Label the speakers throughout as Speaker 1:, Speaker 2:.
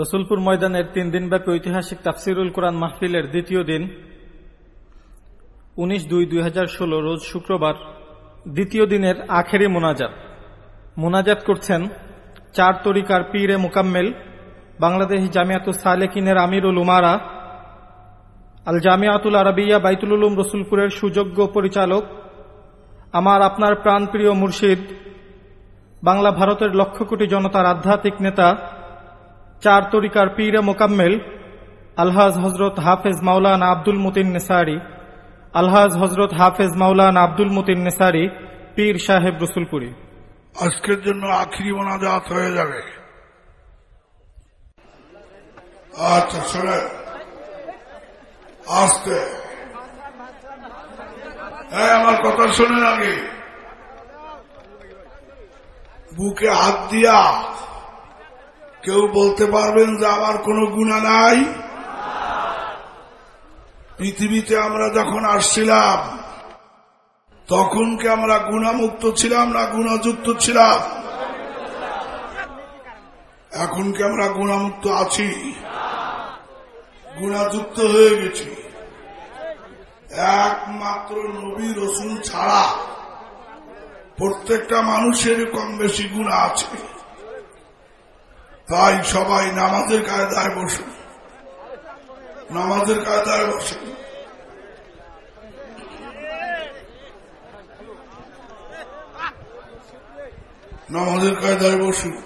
Speaker 1: রসুলপুর ময়দানের তিন দিনব্যাপী ঐতিহাসিক তাফসিরুল কোরআন মাহফিলের দ্বিতীয় দিন, উনিশ দুই দুই হাজার ষোলো রোজ শুক্রবার, দ্বিতীয় দিনের আখেরি মোনাজাত। মোনাজাত করছেন চার তরিকার পীরে মোকাম্মেল, বাংলাদেশ জামিয়াতুল সালেকিনের আমিরুল উমারা আল জামিয়াতুল আরবিয়া বাইতুল উলুম রসুলপুরের সুযোগ্য পরিচালক, আমার আপনার প্রাণপ্রিয় মুর্শিদ, বাংলা ভারতের লক্ষ কোটি জনতার আধ্যাত্মিক নেতা চার তরিকার পীরে মোকাম্মেল, আলহাজ হজরত হাফেজ মাওলানা আব্দুল মতিন নেসারি, আলহাজ হজরত হাফেজ মাওলানা আব্দুল মতিন নেসারি, পীর সাহেব রসুলপুরী।
Speaker 2: আজকের জন্য আখিরি মোনাজাত হয়ে যাবে। আচ্ছা শোনে। আসতে। আমার কথা শোনেন আগে। বুকে হাত দিয়া কেউ বলতে পারবেন যে আমার কোনো গুণা নাই? পৃথিবীতে আমরা যখন আসছিলাম, তখন কি আমরা গুণামুক্ত ছিলাম না গুণাযুক্ত ছিলাম? এখন কি আমরা গুণামুক্ত আছি? গুণাযুক্ত হয়ে গেছি। একমাত্র নবী রসুল ছাড়া প্রত্যেকটা মানুষের কম বেশি গুণা আছে। তাই সবাই নামাজের কায়দায় বসুন। নামাজের কায়দায় বসুন। নামাজের কায়দায় বসুন।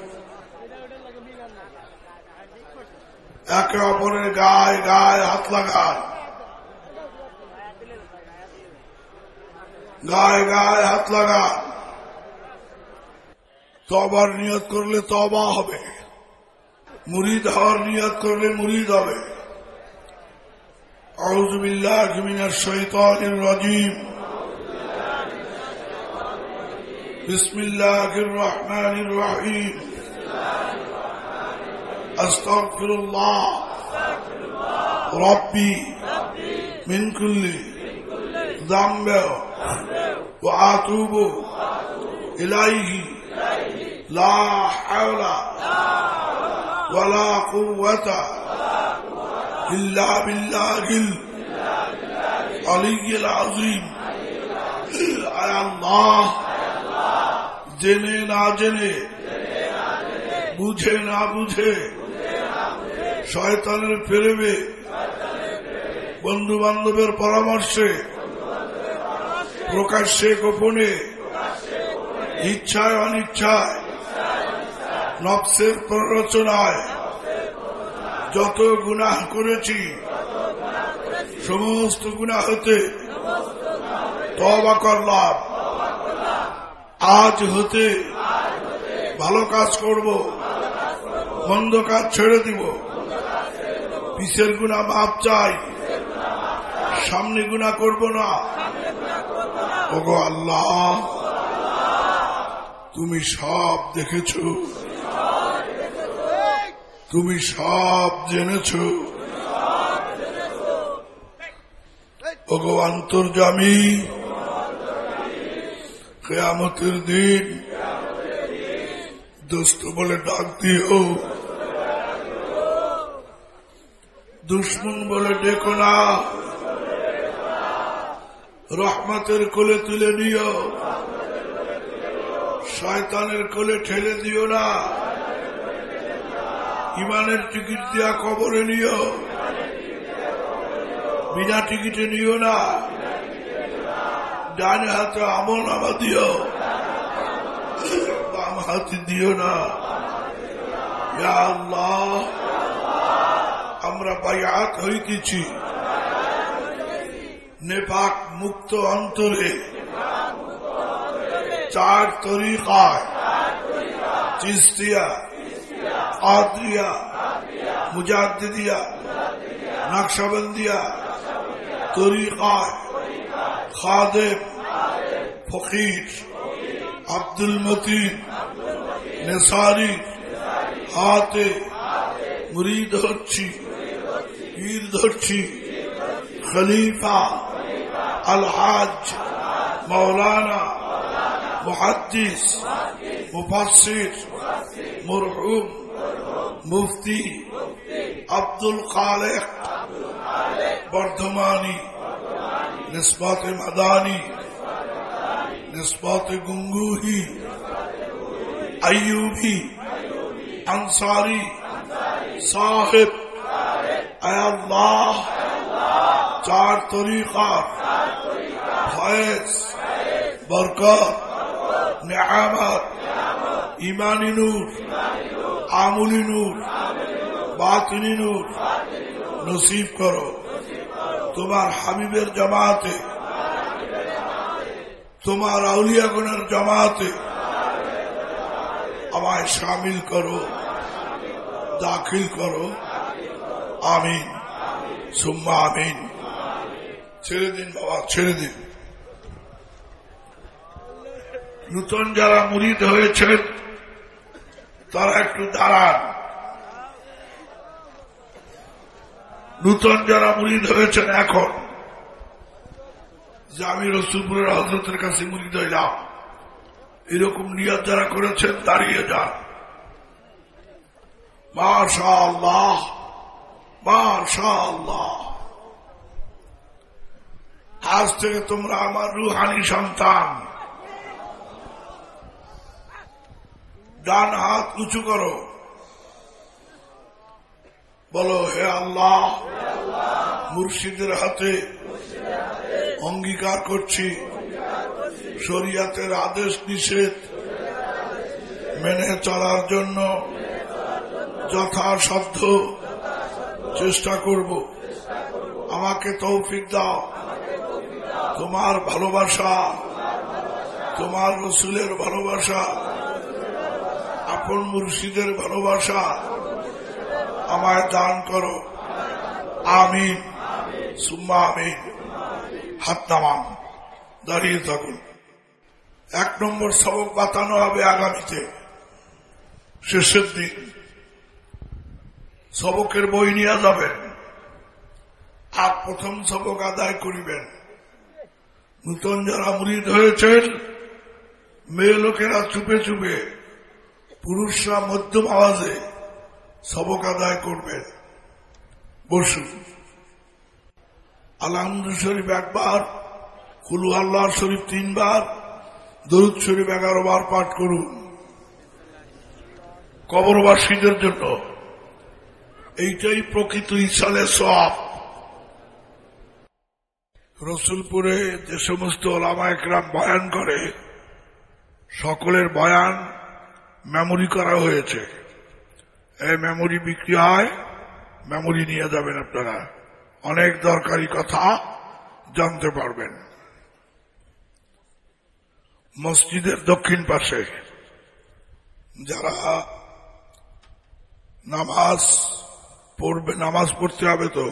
Speaker 2: একে অপরের গায়ে গায়ে হাত লাগান। গায়ে গায়ে হাত লাগান। তবার নিয়ত করলে তবা হবে। মুরিদ হওয়ার নিয়ত করলে মুরিদ হবে أعوذ بالله من الشيطان الرجيم بسم الله الرحمن الرحيم أستغفر الله ربي من كل ذنب وأتوب إليه لا حول ولا قوة إلا بالله العلي العظيم আয় আল্লাহ জেনে না জেনে বুঝে না বুঝে শয়তানের ফেরেবে বন্ধু বান্ধবের পরামর্শে প্রকাশ্যে গোপনে ইচ্ছায় অনিচ্ছায় নকশের প্ররোচনায় যত গুনাহ করেছি, সমস্ত গুণা হতে তবা করলাম। আজ হতে ভালো কাজ করব, মন্দ কাজ ছেড়ে দিব। পিসের গুণা মাপ চাই, সামনে গুণা করব না। ওগো আল্লাহ, তুমি সব দেখেছ। তুমি সব জেনেছ। ওগো অন্তর্জামী কেয়ামতের দিন দোস্ত বলে ডাক দিও। দুশ্মন বলে ডেকো না। রহমতের কোলে তুলে নিও। শয়তানের কোলে ঠেলে দিও না। ইমানের টিকিট দিয়া কবরে নিও। বিনা টিকিটে নিও না। ডানে হাতে আমল নামা দিও। বাম হাতে দিও না। আল্লাহ, আমরা বায়াত হইতেছি। নেপাক মুক্ত অন্তরে। চার তরিকায়। চিস্তিয়া। আদ্রিয়া মুজাদ্দিদিয়া নকশবন্দিয়া তরিকায় খাদেম ফকির আব্দুল মতিন নেসারি হাতে মুরিদ হচ্ছি পীর ধরছি খলিফা আলহাজ মৌলানা মুহাদ্দিস মুফাসির মরহুম মুফতি আব্দুল খালেক বর্ধমানী নিসবত মাদানী নিসবত গুঙ্গুহি আইয়ুবি আনসারি সাহেব আল্লাহ চার তরিকার ফয়েজ বরকত নেয়ামত ইমানি নূর আমুলি নূর বাতিনি নূর, নসিব করো। তোমার হাবিবের জামাতে, তোমার আউলিয়াগুনের জামাতে আমায় সামিল করো, দাখিল করো। আমিন। সুম্মা আমিন। ছেড়ে দিন বাবা, ছেড়ে দিন। নূতন যারা মুরিদ হয়েছেন তারা একটু দাঁড়ান। নূতন যারা মুরিদ হয়েছেন এখন, যে আমি রসুলপুরের হজরতের কাছে মুরিদ হইলাম এরকম নিয়াদ যারা করেছেন দাঁড়িয়ে যান। আজ থেকে তোমরা আমার রুহানি সন্তান। ডান হাত উঁচু করো। বলো, হে আল্লাহ, মুর্শিদের হাতে অঙ্গীকার করছি। শরিয়াতের আদেশ নিষেধ মেনে চলার জন্য যথাসাধ্য চেষ্টা করব। আমাকে তৌফিক দাও। তোমার ভালোবাসা, তোমার রসুলের ভালোবাসা আপন মুর্শিদের ভালোবাসা আমায় দান করো। আমিন। সুম্মা আমিন। হাত নামান। দাঁড়িয়ে থাকুন। এক নম্বর সবক বাতানো হবে আগামীতে। শেষের দিন। সবকের বই নিয়ে যাবেন। আর প্রথম সবক আদায় করিবেন। নূতন যারা মুরিদ হয়েছেন, মেয়ে লোকেরা চুপে চুপে পুরুষরা মধ্যম আওয়াজে সবক আদায় করবেন বসুন। আলহামদুল শরীফ একবার, কুলু আল্লাহ শরীফ তিনবার, দরুদ শরীফ এগারো বার পাঠ করুন। কবরবাসীদের জন্য এইটাই প্রকৃত ইসালে সব রসুলপুরে যে সমস্ত ওলামা একরাম বয়ান করে, সকলের বয়ান মেমোরি করা হয়েছে। এই মেমোরি বিক্রি হয়, মেমোরি নিয়ে যাবেন আপনারা। অনেক দরকারি কথা জানতে পারবেন। মসজিদের দক্ষিণ পাশে যারা নামাজ পড়বে, নামাজ পড়তে হবে তো,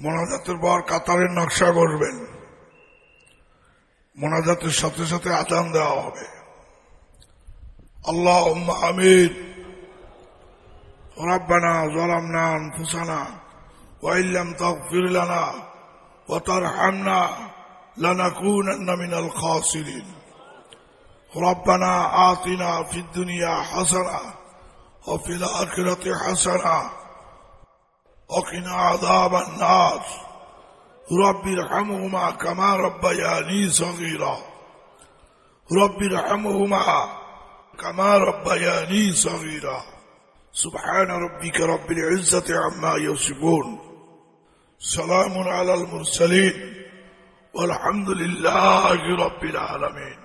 Speaker 2: মোনাজাতের পর কাতারের নকশা করবেন। মোনাজাতের সাথে সাথে আদান দেওয়া হবে। اللهم آمين. ربنا ظلمنا أنفسنا وإن لم تغفر لنا وترحمنا لنكونن من الخاسرين. ربنا آتنا في الدنيا حسنة وفي الآخرة حسنة وقنا عذاب النار. رب ارحمهما كما ربياني صغيرا. رب ارحمهما كما ربياني صغيرا. سبحان ربك رب العزة عما يصفون. سلام على المرسلين. والحمد لله رب العالمين.